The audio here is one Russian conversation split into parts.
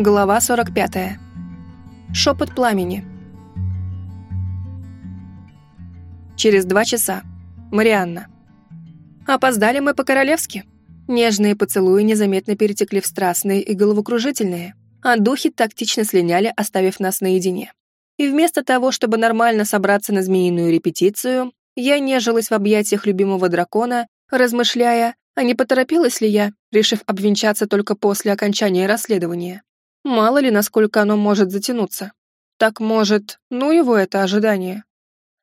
Глава 45. Шепот пламени. Через два часа. Марианна. Опоздали мы по-королевски. Нежные поцелуи незаметно перетекли в страстные и головокружительные, а духи тактично слиняли, оставив нас наедине. И вместо того, чтобы нормально собраться на змеиную репетицию, я нежилась в объятиях любимого дракона, размышляя, а не поторопилась ли я, решив обвенчаться только после окончания расследования. Мало ли, насколько оно может затянуться. Так может, ну его это ожидание.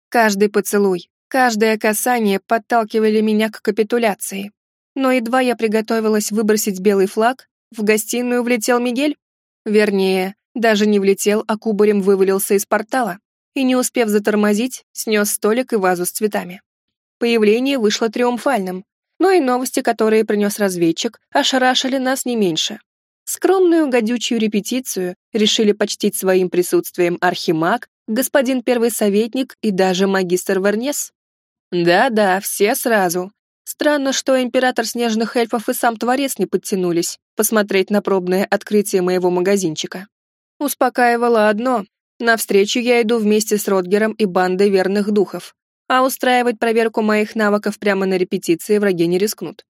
Каждый поцелуй, каждое касание подталкивали меня к капитуляции. Но едва я приготовилась выбросить белый флаг, в гостиную влетел Мигель. Вернее, даже не влетел, а кубарем вывалился из портала. И не успев затормозить, снес столик и вазу с цветами. Появление вышло триумфальным, но и новости, которые принес разведчик, ошарашили нас не меньше. Скромную гадючую репетицию решили почтить своим присутствием архимаг, господин первый советник и даже магистр Вернес. Да-да, все сразу. Странно, что император снежных эльфов и сам Творец не подтянулись посмотреть на пробное открытие моего магазинчика. Успокаивало одно. Навстречу я иду вместе с Ротгером и бандой верных духов, а устраивать проверку моих навыков прямо на репетиции враги не рискнут.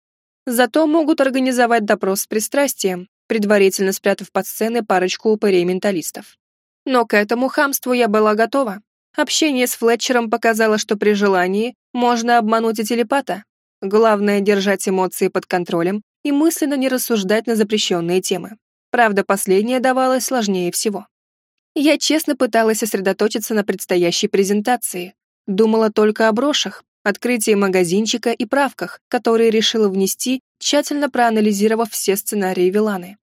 Зато могут организовать допрос с пристрастием, предварительно спрятав под сцены парочку упырей-менталистов. Но к этому хамству я была готова. Общение с Флетчером показало, что при желании можно обмануть и телепата. Главное — держать эмоции под контролем и мысленно не рассуждать на запрещенные темы. Правда, последнее давалось сложнее всего. Я честно пыталась сосредоточиться на предстоящей презентации. Думала только о брошах, открытии магазинчика и правках, которые решила внести, тщательно проанализировав все сценарии Виланы.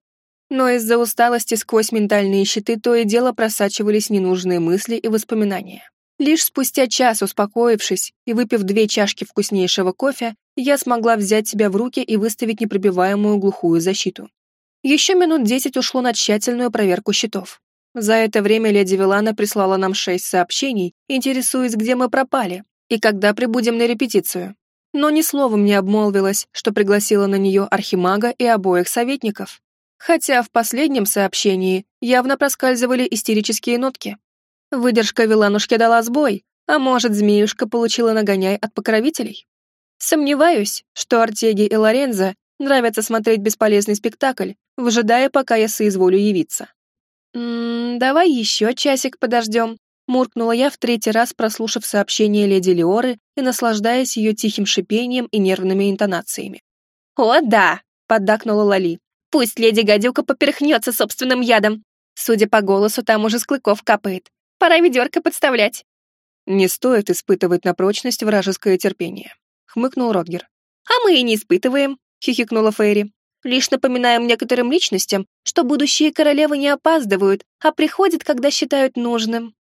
Но из-за усталости сквозь ментальные щиты то и дело просачивались ненужные мысли и воспоминания. Лишь спустя час, успокоившись и выпив две чашки вкуснейшего кофе, я смогла взять себя в руки и выставить непробиваемую глухую защиту. Еще минут десять ушло на тщательную проверку счетов. За это время леди Вилана прислала нам шесть сообщений, интересуясь, где мы пропали, и когда прибудем на репетицию. Но ни словом не обмолвилась, что пригласила на нее архимага и обоих советников. Хотя в последнем сообщении явно проскальзывали истерические нотки. Выдержка Виланушки дала сбой, а может, змеюшка получила нагоняй от покровителей? Сомневаюсь, что Артеги и Лорензо нравится смотреть бесполезный спектакль, выжидая, пока я соизволю явиться. «М -м, «Давай еще часик подождем», Муркнула я в третий раз, прослушав сообщение леди Леоры и наслаждаясь ее тихим шипением и нервными интонациями. «О, да!» — поддакнула Лали. «Пусть леди Гадюка поперхнется собственным ядом. Судя по голосу, там уже с клыков капает. Пора ведерко подставлять». «Не стоит испытывать на прочность вражеское терпение», — хмыкнул Ротгер. «А мы и не испытываем», — хихикнула Фейри. «Лишь напоминаем некоторым личностям, что будущие королевы не опаздывают, а приходят, когда считают нужным».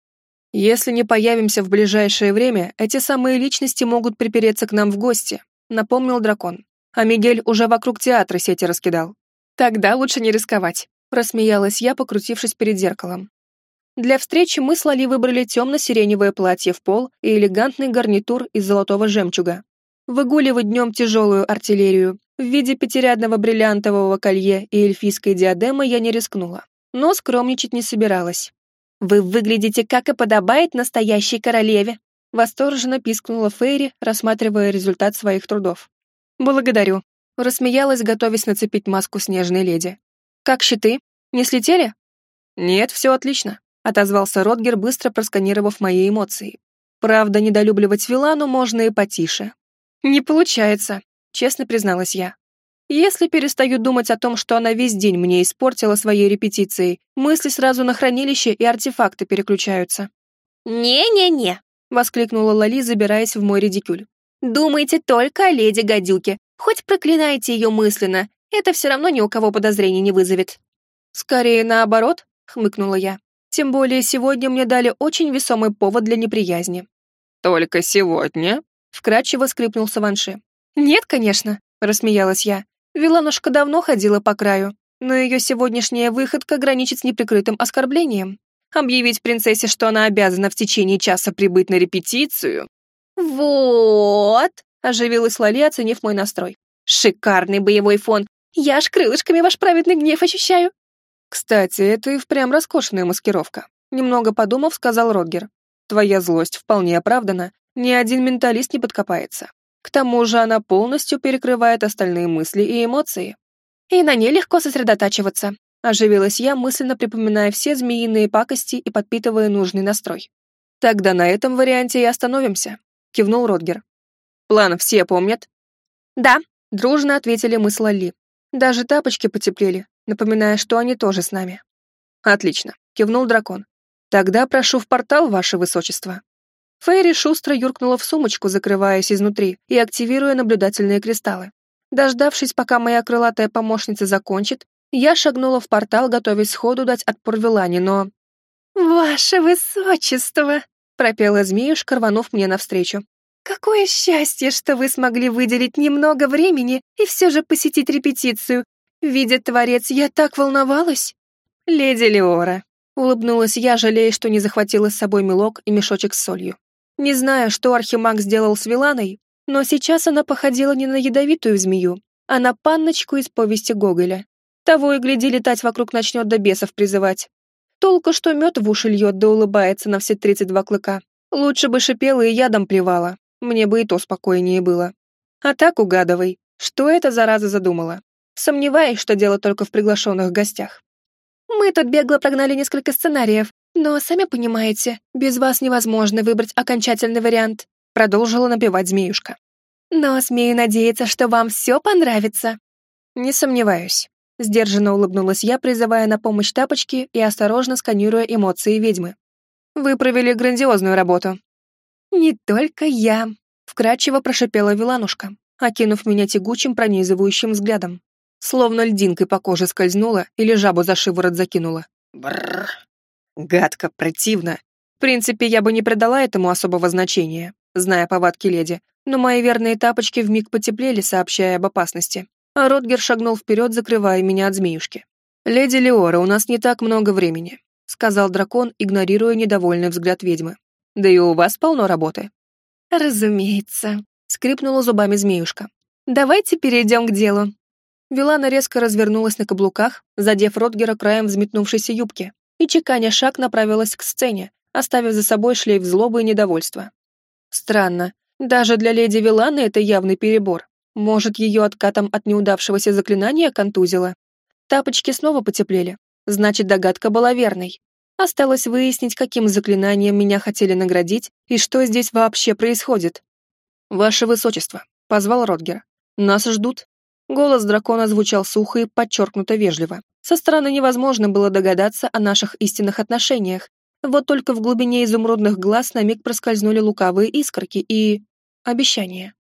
Если не появимся в ближайшее время, эти самые личности могут припереться к нам в гости, напомнил дракон. А Мигель уже вокруг театра сети раскидал. Тогда лучше не рисковать, просмеялась я, покрутившись перед зеркалом. Для встречи мы с Лали выбрали темно-сиреневое платье в пол и элегантный гарнитур из золотого жемчуга. Выгуливать днем тяжелую артиллерию в виде пятирядного бриллиантового колье и эльфийской диадемы я не рискнула, но скромничать не собиралась. «Вы выглядите, как и подобает настоящей королеве», восторженно пискнула Фейри, рассматривая результат своих трудов. «Благодарю», рассмеялась, готовясь нацепить маску снежной леди. «Как щиты? Не слетели?» «Нет, все отлично», отозвался Ротгер, быстро просканировав мои эмоции. «Правда, недолюбливать Вилану можно и потише». «Не получается», честно призналась я. Если перестаю думать о том, что она весь день мне испортила своей репетицией, мысли сразу на хранилище и артефакты переключаются. «Не-не-не», — воскликнула Лали, забираясь в мой редикюль. «Думайте только о леди Гадюке. Хоть проклинайте ее мысленно, это все равно ни у кого подозрений не вызовет». «Скорее наоборот», — хмыкнула я. «Тем более сегодня мне дали очень весомый повод для неприязни». «Только сегодня?» — вкратчиво скрипнул Саванши. «Нет, конечно», — рассмеялась я. Виланушка давно ходила по краю, но ее сегодняшняя выходка граничит с неприкрытым оскорблением. Объявить принцессе, что она обязана в течение часа прибыть на репетицию. «Вот!» — оживилась Лали, оценив мой настрой. «Шикарный боевой фон! Я аж крылышками ваш праведный гнев ощущаю!» Кстати, это и впрямь роскошная маскировка. Немного подумав, сказал Родгер. Твоя злость вполне оправдана, ни один менталист не подкопается. К тому же она полностью перекрывает остальные мысли и эмоции. И на ней легко сосредотачиваться. Оживилась я, мысленно припоминая все змеиные пакости и подпитывая нужный настрой. Тогда на этом варианте и остановимся, кивнул Родгер. План все помнят? Да, дружно ответили мы с Лали. Даже тапочки потеплели, напоминая, что они тоже с нами. Отлично, кивнул дракон. Тогда прошу в портал, ваше высочество. Фейри шустро юркнула в сумочку, закрываясь изнутри и активируя наблюдательные кристаллы. Дождавшись, пока моя крылатая помощница закончит, я шагнула в портал, готовясь сходу дать отпор Вилане, но... «Ваше высочество!» — пропела змеюшка, рванув мне навстречу. «Какое счастье, что вы смогли выделить немного времени и все же посетить репетицию. Видя творец, я так волновалась!» «Леди Леора!» — улыбнулась я, жалея, что не захватила с собой мелок и мешочек с солью. Не знаю, что Архимаг сделал с Виланой, но сейчас она походила не на ядовитую змею, а на панночку из повести Гоголя. Того и гляди, летать вокруг начнет до бесов призывать. Толку, что мед в уши льет да улыбается на все тридцать два клыка. Лучше бы шипела и ядом плевала, мне бы и то спокойнее было. А так угадывай, что эта зараза задумала. Сомневаюсь, что дело только в приглашенных гостях. Мы тут бегло прогнали несколько сценариев, но, сами понимаете, без вас невозможно выбрать окончательный вариант, продолжила напевать змеюшка. Но смею надеяться, что вам все понравится. Не сомневаюсь. Сдержанно улыбнулась я, призывая на помощь тапочки и осторожно сканируя эмоции ведьмы. «Вы провели грандиозную работу». «Не только я», — вкрадчиво прошипела Виланушка, окинув меня тягучим пронизывающим взглядом. Словно льдинкой по коже скользнула или жабу за шиворот закинула. Бррр. Гадко, противно. В принципе, я бы не придала этому особого значения, зная повадки леди, но мои верные тапочки вмиг потеплели, сообщая об опасности а Ротгер шагнул вперед, закрывая меня от змеюшки. «Леди Леора, у нас не так много времени», — сказал дракон, игнорируя недовольный взгляд ведьмы. «Да и у вас полно работы». «Разумеется», — скрипнула зубами змеюшка. «Давайте перейдем к делу». Вилана резко развернулась на каблуках, задев Ротгера краем взметнувшейся юбки, и, чеканя шаг, направилась к сцене, оставив за собой шлейф злобы и недовольства. Странно, даже для леди Виланы это явный перебор. Может, ее откатом от неудавшегося заклинания контузило? Тапочки снова потеплели. Значит, догадка была верной. Осталось выяснить, каким заклинанием меня хотели наградить и что здесь вообще происходит. «Ваше Высочество», — позвал Ротгер. «Нас ждут». Голос дракона звучал сухо и подчеркнуто вежливо. Со стороны невозможно было догадаться о наших истинных отношениях. Вот только в глубине изумрудных глаз на миг проскользнули лукавые искорки и... обещания.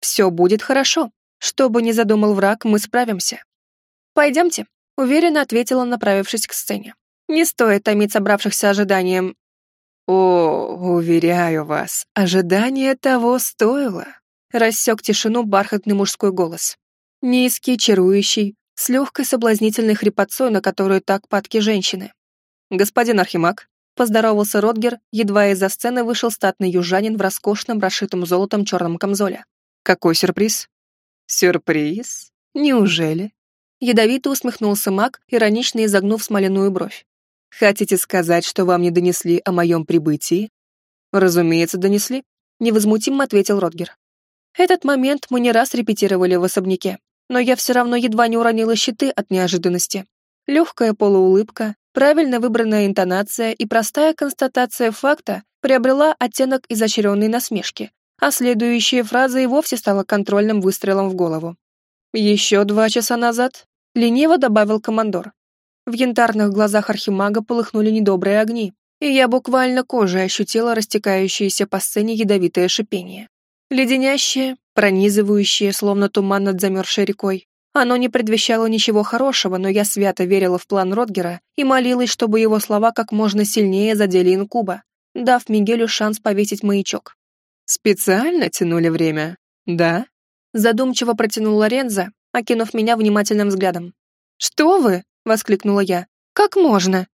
Все будет хорошо. Что бы ни задумал враг, мы справимся. Пойдемте, уверенно ответила, направившись к сцене. Не стоит томить собравшихся ожиданием. О, уверяю вас, ожидание того стоило. Рассек тишину бархатный мужской голос. Низкий, чарующий, с легкой соблазнительной хрипотцой, на которую так падки женщины. «Господин Архимаг», — поздоровался Ротгер, едва из-за сцены вышел статный южанин в роскошном, расшитом золотом черном камзоле. Какой сюрприз? Сюрприз? Неужели? Ядовито усмехнулся маг, иронично изогнув смоляную бровь. Хотите сказать, что вам не донесли о моем прибытии? Разумеется, донесли, невозмутимо ответил Ротгер. Этот момент мы не раз репетировали в особняке, но я все равно едва не уронила щиты от неожиданности. Легкая полуулыбка, правильно выбранная интонация и простая констатация факта приобрела оттенок изощренной насмешки, а следующая фраза и вовсе стала контрольным выстрелом в голову. «Еще два часа назад», — лениво добавил командор. В янтарных глазах архимага полыхнули недобрые огни, и я буквально кожей ощутила растекающееся по сцене ядовитое шипение. Леденящее, пронизывающее, словно туман над замерзшей рекой. Оно не предвещало ничего хорошего, но я свято верила в план Ротгера и молилась, чтобы его слова как можно сильнее задели инкуба, дав Мигелю шанс повесить маячок. Специально тянули время, да? Задумчиво протянул Лорензо, окинув меня внимательным взглядом. «Что вы?» — воскликнула я. «Как можно?»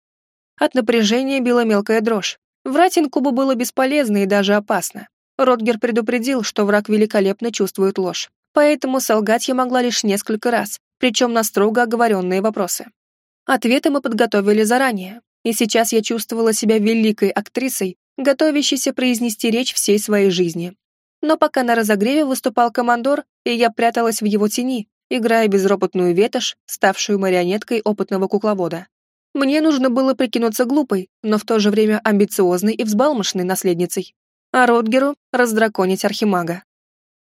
От напряжения била мелкая дрожь. Врать инкубу было бесполезно и даже опасно. Ротгер предупредил, что враг великолепно чувствует ложь. Поэтому солгать я могла лишь несколько раз, причем на строго оговоренные вопросы. Ответы мы подготовили заранее, и сейчас я чувствовала себя великой актрисой, готовящейся произнести речь всей своей жизни. Но пока на разогреве выступал командор, и я пряталась в его тени, играя безропотную ветошь, ставшую марионеткой опытного кукловода. Мне нужно было прикинуться глупой, но в то же время амбициозной и взбалмошной наследницей. А Ротгеру — раздраконить архимага.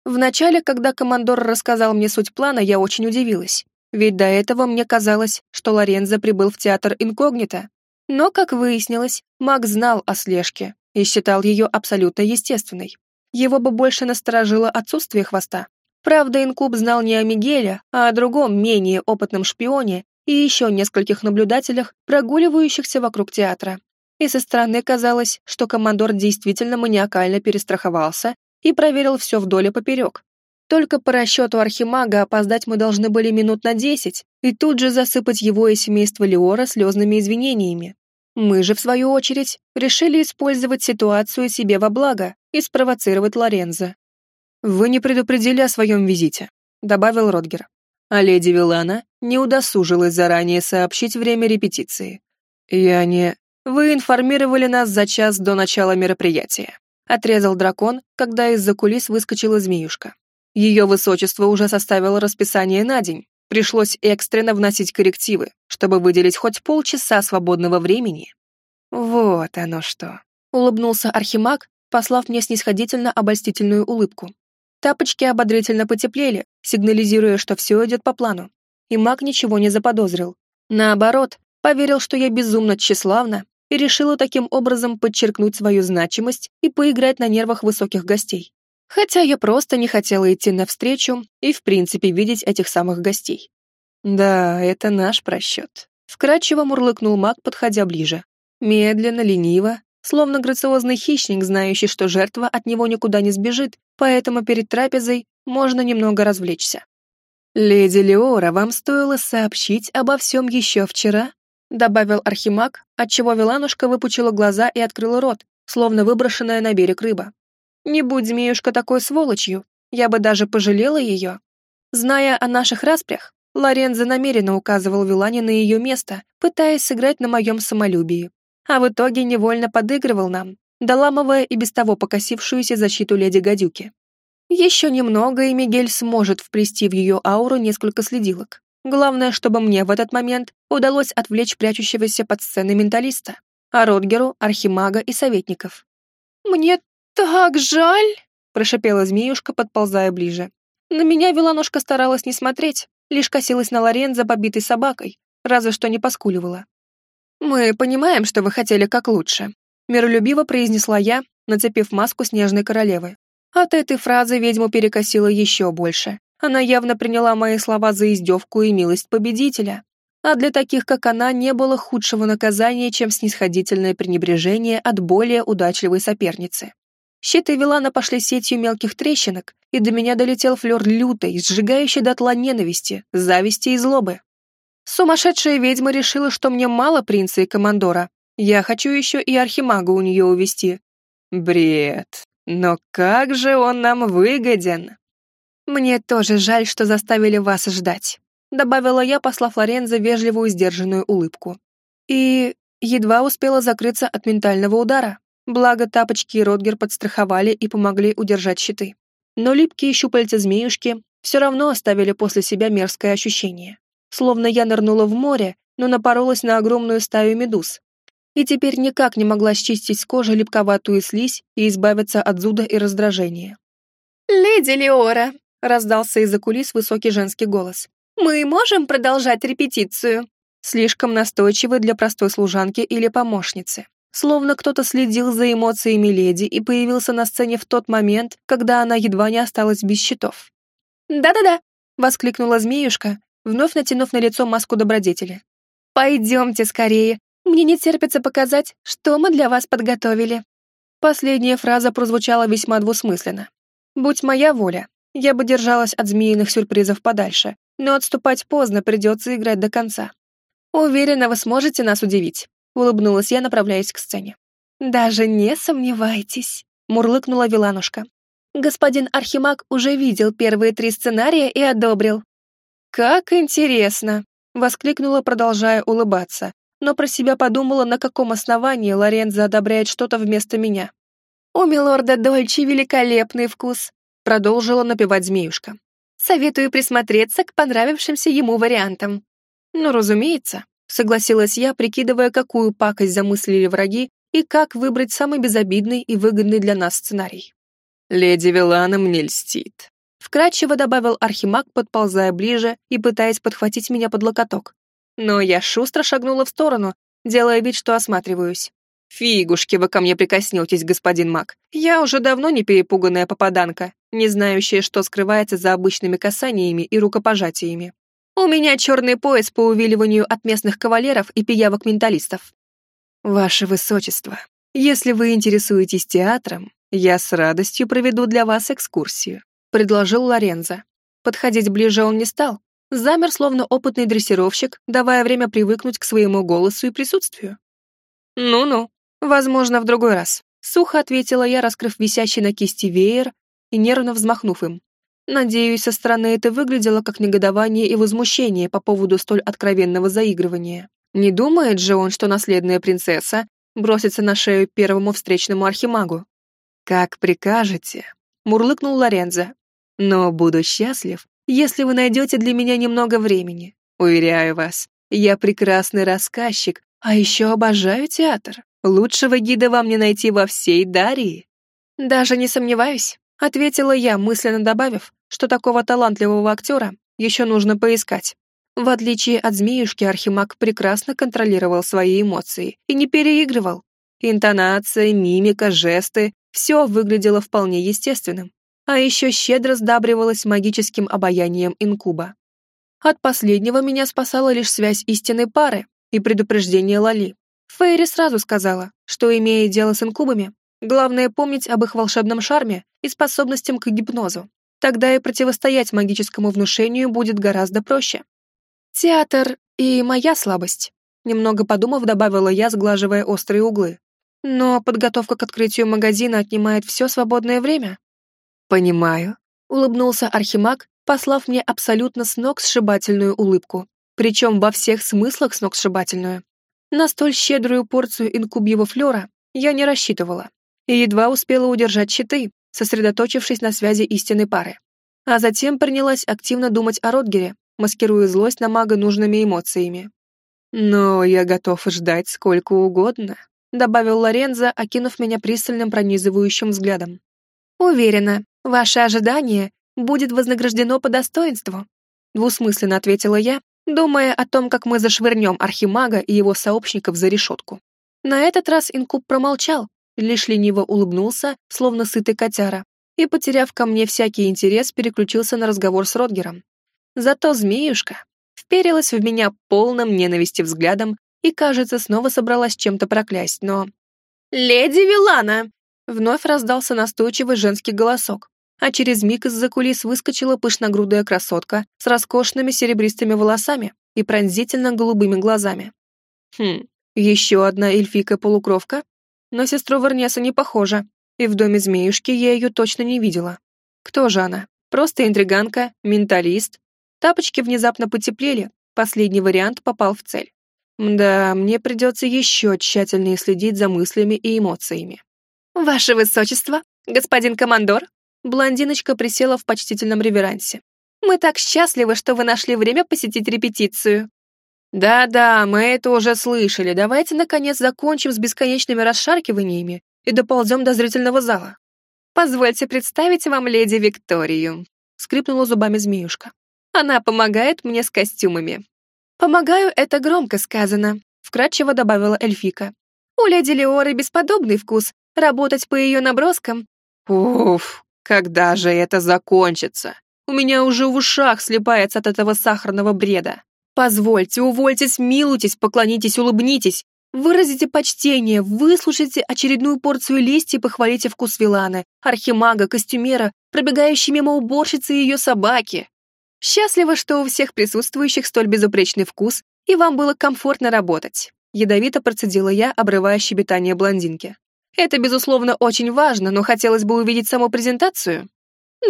Вначале, когда командор рассказал мне суть плана, я очень удивилась. Ведь до этого мне казалось, что Лорензо прибыл в театр инкогнито. Но, как выяснилось, маг знал о слежке и считал ее абсолютно естественной. Его бы больше насторожило отсутствие хвоста. Правда, Инкуб знал не о Мигеле, а о другом, менее опытном шпионе и еще нескольких наблюдателях, прогуливающихся вокруг театра. И со стороны казалось, что командор действительно маниакально перестраховался и проверил все вдоль и поперек. Только по расчету Архимага опоздать мы должны были минут на десять и тут же засыпать его и семейство Леора слезными извинениями. Мы же, в свою очередь, решили использовать ситуацию себе во благо и спровоцировать Лорензо. «Вы не предупредили о своем визите», — добавил Родгер а леди Вилана не удосужилась заранее сообщить время репетиции. «Я не...» «Вы информировали нас за час до начала мероприятия», — отрезал дракон, когда из-за кулис выскочила змеюшка. Ее высочество уже составило расписание на день. Пришлось экстренно вносить коррективы, чтобы выделить хоть полчаса свободного времени. «Вот оно что», — улыбнулся Архимаг, послав мне снисходительно обольстительную улыбку. Тапочки ободрительно потеплели, сигнализируя, что все идет по плану. И маг ничего не заподозрил. Наоборот, поверил, что я безумно тщеславна и решила таким образом подчеркнуть свою значимость и поиграть на нервах высоких гостей. Хотя я просто не хотела идти навстречу и, в принципе, видеть этих самых гостей. Да, это наш просчет. Вкрадчиво мурлыкнул маг, подходя ближе. Медленно, лениво, словно грациозный хищник, знающий, что жертва от него никуда не сбежит, поэтому перед трапезой можно немного развлечься. «Леди Леора, вам стоило сообщить обо всем еще вчера», добавил Архимаг, отчего Виланушка выпучила глаза и открыла рот, словно выброшенная на берег рыба. «Не будь змеюшка такой сволочью, я бы даже пожалела ее». Зная о наших распрях, Лорензо намеренно указывал Вилане на ее место, пытаясь сыграть на моем самолюбии а в итоге невольно подыгрывал нам, доламывая и без того покосившуюся защиту леди Гадюки. Еще немного, и Мигель сможет вплести в ее ауру несколько следилок. Главное, чтобы мне в этот момент удалось отвлечь прячущегося под сценой менталиста, а Родгеру, Архимага и советников. «Мне так жаль!» — прошипела змеюшка, подползая ближе. На меня Виланушка старалась не смотреть, лишь косилась на Лорензо побитой собакой, разве что не поскуливала. «Мы понимаем, что вы хотели как лучше», — миролюбиво произнесла я, нацепив маску снежной королевы. От этой фразы ведьму перекосило еще больше. Она явно приняла мои слова за издевку и милость победителя. А для таких, как она, не было худшего наказания, чем снисходительное пренебрежение от более удачливой соперницы. Щиты Вилана пошли сетью мелких трещинок, и до меня долетел флер лютой, сжигающей дотла ненависти, зависти и злобы. Сумасшедшая ведьма решила, что мне мало принца и командора. Я хочу еще и архимага у нее увести. Бред. Но как же он нам выгоден? Мне тоже жаль, что заставили вас ждать. Добавила я, послав Лорензо вежливую сдержанную улыбку. И едва успела закрыться от ментального удара. Благо тапочки и Ротгер подстраховали и помогли удержать щиты. Но липкие щупальца змеюшки все равно оставили после себя мерзкое ощущение словно я нырнула в море, но напоролась на огромную стаю медуз. И теперь никак не могла счистить с кожи липковатую слизь и избавиться от зуда и раздражения. «Леди Леора!» — раздался из-за кулис высокий женский голос. «Мы можем продолжать репетицию?» Слишком настойчивый для простой служанки или помощницы. Словно кто-то следил за эмоциями леди и появился на сцене в тот момент, когда она едва не осталась без щитов. «Да-да-да!» — воскликнула змеюшка, вновь натянув на лицо маску добродетели. «Пойдемте скорее. Мне не терпится показать, что мы для вас подготовили». Последняя фраза прозвучала весьма двусмысленно. «Будь моя воля, я бы держалась от змеиных сюрпризов подальше, но отступать поздно, придется играть до конца. Уверена, вы сможете нас удивить», — улыбнулась я, направляясь к сцене. «Даже не сомневайтесь», — мурлыкнула Виланушка. «Господин Архимаг уже видел первые три сценария и одобрил. «Как интересно!» — Воскликнула, продолжая улыбаться, но про себя подумала, на каком основании Лорензо одобряет что-то вместо меня. «У милорда Дольче великолепный вкус», продолжила напевать змеюшка. «Советую присмотреться к понравившимся ему вариантам». «Ну, разумеется», согласилась я, прикидывая, какую пакость замыслили враги и как выбрать самый безобидный и выгодный для нас сценарий. «Леди Вилана мне льстит», — вкратчиво добавил Архимаг, подползая ближе и пытаясь подхватить меня под локоток. Но я шустро шагнула в сторону, делая вид, что осматриваюсь. «Фигушки вы ко мне прикоснетесь, господин маг. Я уже давно не перепуганная попаданка, не знающая, что скрывается за обычными касаниями и рукопожатиями. У меня черный пояс по увиливанию от местных кавалеров и пиявок-менталистов. Ваше Высочество, если вы интересуетесь театром, я с радостью проведу для вас экскурсию», — предложил Лорензо. Подходить ближе он не стал, замер, словно опытный дрессировщик, давая время привыкнуть к своему голосу и присутствию. «Ну-ну, возможно, в другой раз», — сухо ответила я, раскрыв висящий на кисти веер и нервно взмахнув им. Надеюсь, со стороны это выглядело как негодование и возмущение по поводу столь откровенного заигрывания. Не думает же он, что наследная принцесса бросится на шею первому встречному архимагу. «Как прикажете», — мурлыкнул Лорензо. «Но буду счастлив, если вы найдете для меня немного времени. Уверяю вас, я прекрасный рассказчик, а еще обожаю театр. Лучшего гида вам не найти во всей Дарии». «Даже не сомневаюсь», — ответила я, мысленно добавив, что такого талантливого актера еще нужно поискать. В отличие от змеюшки, Архимаг прекрасно контролировал свои эмоции и не переигрывал. Интонация, мимика, жесты — все выглядело вполне естественным а еще щедро сдабривалась магическим обаянием инкуба. От последнего меня спасала лишь связь истинной пары и предупреждение Лали. Фейри сразу сказала, что, имея дело с инкубами, главное помнить об их волшебном шарме и способностям к гипнозу. Тогда и противостоять магическому внушению будет гораздо проще. Театр и моя слабость. Немного подумав, добавила я, сглаживая острые углы. Но подготовка к открытию магазина отнимает все свободное время. «Понимаю», — улыбнулся Архимаг, послав мне абсолютно сногсшибательную улыбку, причем во всех смыслах сногсшибательную. На столь щедрую порцию инкубьего флера я не рассчитывала и едва успела удержать щиты, сосредоточившись на связи истинной пары. А затем принялась активно думать о Ротгере, маскируя злость на мага нужными эмоциями. «Но я готов ждать сколько угодно», — добавил Лорензо, окинув меня пристальным пронизывающим взглядом. «Уверена, Ваше ожидание будет вознаграждено по достоинству», двусмысленно ответила я, думая о том, как мы зашвырнем Архимага и его сообщников за решетку. На этот раз Инкуб промолчал, лишь лениво улыбнулся, словно сытый котяра, и, потеряв ко мне всякий интерес, переключился на разговор с Родгером. Зато змеюшка вперилась в меня полным ненависти взглядом и, кажется, снова собралась чем-то проклясть, но... «Леди Вилана!» Вновь раздался настойчивый женский голосок, а через миг из-за кулис выскочила пышногрудая красотка с роскошными серебристыми волосами и пронзительно голубыми глазами. Хм, еще одна эльфийка-полукровка? На сестру Варнеса не похожа, и в доме змеюшки я ее точно не видела. Кто же она? Просто интриганка, менталист? Тапочки внезапно потеплели, последний вариант попал в цель. Да, мне придется еще тщательнее следить за мыслями и эмоциями. «Ваше высочество, господин командор!» Блондиночка присела в почтительном реверансе. «Мы так счастливы, что вы нашли время посетить репетицию». «Да-да, мы это уже слышали. Давайте, наконец, закончим с бесконечными расшаркиваниями и доползем до зрительного зала». «Позвольте представить вам леди Викторию», — скрипнула зубами змеюшка. «Она помогает мне с костюмами». «Помогаю» — это громко сказано», — вкратчиво добавила эльфика. «У леди Леоры бесподобный вкус, Работать по ее наброскам? Уф, когда же это закончится? У меня уже в ушах слепается от этого сахарного бреда. Позвольте, увольтесь, милуйтесь, поклонитесь, улыбнитесь. Выразите почтение, выслушайте очередную порцию лести и похвалите вкус Виланы, архимага, костюмера, пробегающей мимо уборщицы и ее собаки. Счастливо, что у всех присутствующих столь безупречный вкус, и вам было комфортно работать. Ядовито процедила я, обрывая щебетание блондинки. Это, безусловно, очень важно, но хотелось бы увидеть саму презентацию».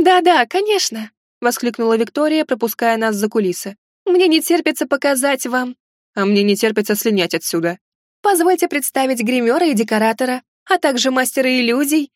«Да-да, конечно», — воскликнула Виктория, пропуская нас за кулисы. Мне не терпится показать вам. А мне не терпится слинять отсюда. Позвольте представить гримера и декоратора, а также мастера иллюзий.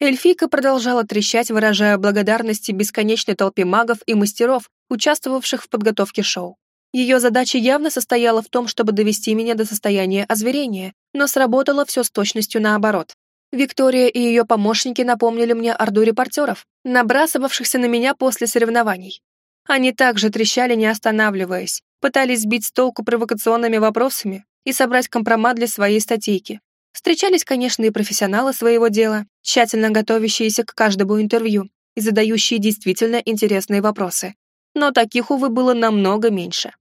Эльфийка продолжала трещать, выражая благодарности бесконечной толпе магов и мастеров, участвовавших в подготовке шоу. Ее задача явно состояла в том, чтобы довести меня до состояния озверения, но сработало все с точностью наоборот. Виктория и ее помощники напомнили мне орду репортеров, набрасывавшихся на меня после соревнований. Они также трещали, не останавливаясь, пытались сбить с толку провокационными вопросами и собрать компромат для своей статейки. Встречались, конечно, и профессионалы своего дела, тщательно готовящиеся к каждому интервью и задающие действительно интересные вопросы. Но таких, увы, было намного меньше.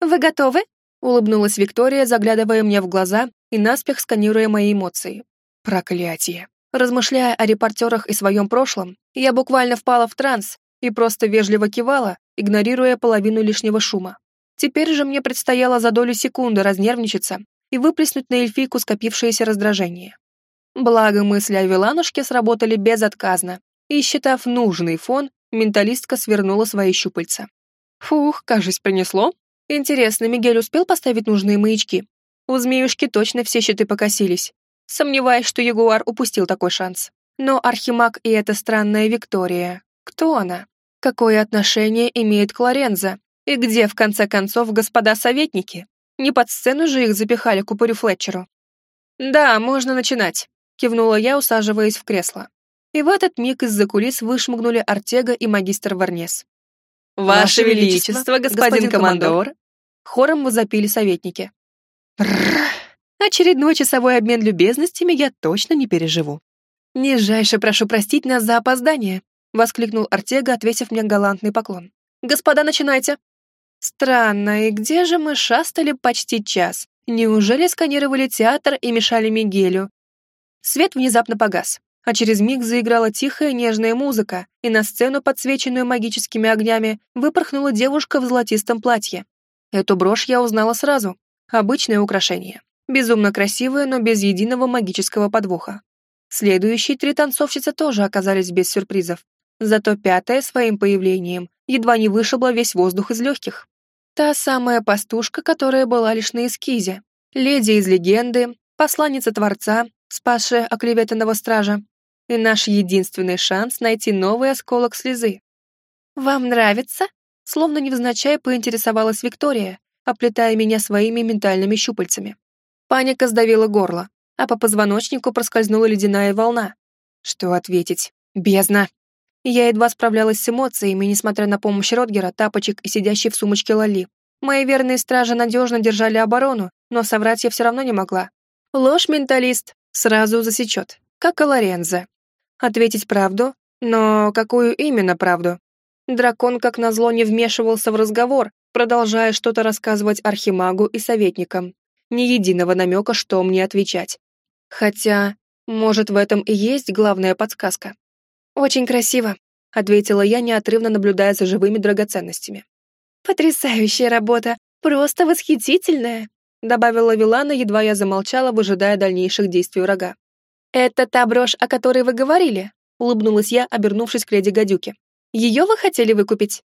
«Вы готовы?» — улыбнулась Виктория, заглядывая мне в глаза и наспех сканируя мои эмоции. Проклятие. Размышляя о репортерах и своем прошлом, я буквально впала в транс и просто вежливо кивала, игнорируя половину лишнего шума. Теперь же мне предстояло за долю секунды разнервничаться и выплеснуть на эльфийку скопившееся раздражение. Благо мысли о Виланушке сработали безотказно, и, считав нужный фон, менталистка свернула свои щупальца. Фух, кажется, принесло. Интересно, Мигель успел поставить нужные маячки? У змеюшки точно все щиты покосились. Сомневаюсь, что Ягуар упустил такой шанс. Но Архимаг и эта странная Виктория, кто она? Какое отношение имеет к Лорензо? И где, в конце концов, господа советники? Не под сцену же их запихали к упырю Флетчеру. «Да, можно начинать», — кивнула я, усаживаясь в кресло. И в этот миг из-за кулис вышмыгнули Артега и магистр Варнес. «Ваше Величество, господин, господин командор!» Хором возопили советники. Очередной часовой обмен любезностями я точно не переживу. «Нижайше прошу простить нас за опоздание», — воскликнул Артега, отвесив мне галантный поклон. «Господа, начинайте!» Странно, и где же мы шастали почти час? Неужели сканировали театр и мешали Мигелю? Свет внезапно погас, а через миг заиграла тихая нежная музыка, и на сцену, подсвеченную магическими огнями, выпорхнула девушка в золотистом платье. Эту брошь я узнала сразу. Обычное украшение. Безумно красивая, но без единого магического подвоха. Следующие три танцовщицы тоже оказались без сюрпризов. Зато пятая своим появлением едва не вышибла весь воздух из легких. Та самая пастушка, которая была лишь на эскизе. Леди из легенды, посланница Творца, спасшая оклеветанного стража. И наш единственный шанс найти новый осколок слезы. «Вам нравится?» Словно невзначай поинтересовалась Виктория, оплетая меня своими ментальными щупальцами. Паника сдавила горло, а по позвоночнику проскользнула ледяная волна. Что ответить? Бездна. Я едва справлялась с эмоциями, несмотря на помощь Ротгера, тапочек и сидящей в сумочке Лали. Мои верные стражи надежно держали оборону, но соврать я все равно не могла. Ложь менталист сразу засечет, как и Лорензо. Ответить правду? Но какую именно правду? Дракон, как назло, не вмешивался в разговор, продолжая что-то рассказывать архимагу и советникам ни единого намека, что мне отвечать. Хотя, может, в этом и есть главная подсказка. «Очень красиво», — ответила я, неотрывно наблюдая за живыми драгоценностями. «Потрясающая работа! Просто восхитительная!» — добавила Вилана, едва я замолчала, выжидая дальнейших действий врага. «Это та брошь, о которой вы говорили?» — улыбнулась я, обернувшись к леди Гадюке. «Ее вы хотели выкупить?»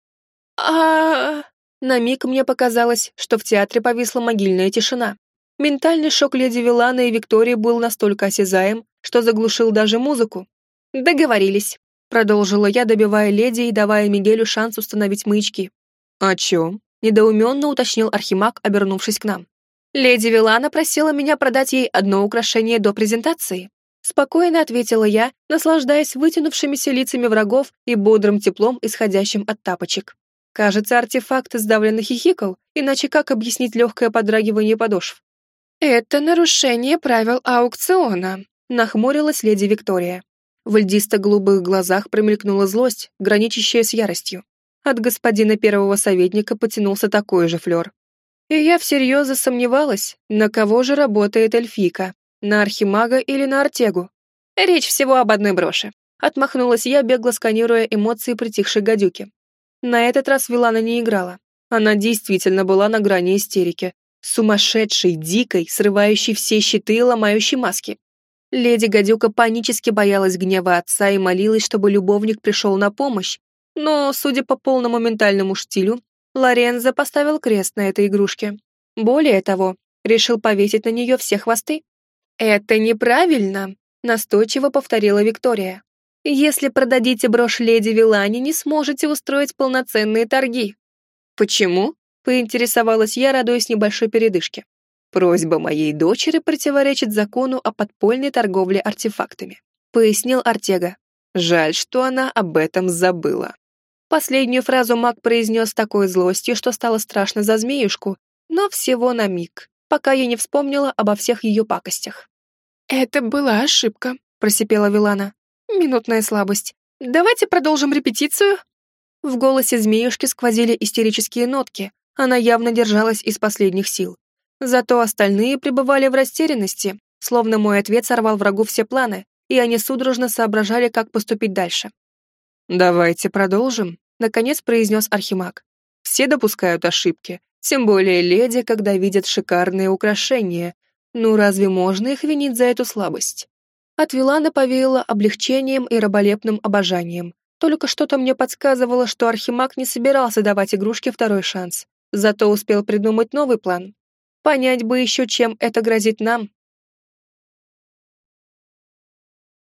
а На миг мне показалось, что в театре повисла могильная тишина. Ментальный шок леди Вилана и Виктории был настолько осязаем, что заглушил даже музыку. «Договорились», — продолжила я, добивая леди и давая Мигелю шанс установить маячки. «О чем?» — недоуменно уточнил Архимаг, обернувшись к нам. «Леди Вилана просила меня продать ей одно украшение до презентации». Спокойно ответила я, наслаждаясь вытянувшимися лицами врагов и бодрым теплом, исходящим от тапочек. Кажется, артефакт сдавленно хихикал, иначе как объяснить легкое подрагивание подошв? «Это нарушение правил аукциона», — нахмурилась леди Виктория. В льдисто-голубых глазах промелькнула злость, граничащая с яростью. От господина первого советника потянулся такой же флер. И я всерьез засомневалась, на кого же работает эльфийка, на архимага или на артегу. Речь всего об одной броши. Отмахнулась я, бегло сканируя эмоции притихшей гадюки. На этот раз Вилана не играла. Она действительно была на грани истерики, Сумасшедшей, дикой, срывающей все щиты и ломающей маски. Леди Гадюка панически боялась гнева отца и молилась, чтобы любовник пришел на помощь, но, судя по полному ментальному штилю, Лорензо поставил крест на этой игрушке. Более того, решил повесить на нее все хвосты. «Это неправильно», — настойчиво повторила Виктория. «Если продадите брошь леди Вилани, не сможете устроить полноценные торги». «Почему?» — поинтересовалась я, радуясь небольшой передышке. «Просьба моей дочери противоречит закону о подпольной торговле артефактами», — пояснил Артега. «Жаль, что она об этом забыла». Последнюю фразу маг произнес с такой злостью, что стало страшно за змеюшку, но всего на миг, пока я не вспомнила обо всех ее пакостях. «Это была ошибка», — просипела Вилана. «Минутная слабость. Давайте продолжим репетицию». В голосе змеюшки сквозили истерические нотки, она явно держалась из последних сил. Зато остальные пребывали в растерянности, словно мой ответ сорвал врагу все планы, и они судорожно соображали, как поступить дальше. «Давайте продолжим», наконец произнес Архимаг. Все допускают ошибки, тем более леди, когда видят шикарные украшения. Ну разве можно их винить за эту слабость? От Вилана повеяло облегчением и раболепным обожанием. Только что-то мне подсказывало, что Архимаг не собирался давать игрушке второй шанс. Зато успел придумать новый план. Понять бы еще, чем это грозит нам,